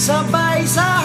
sabay-sabay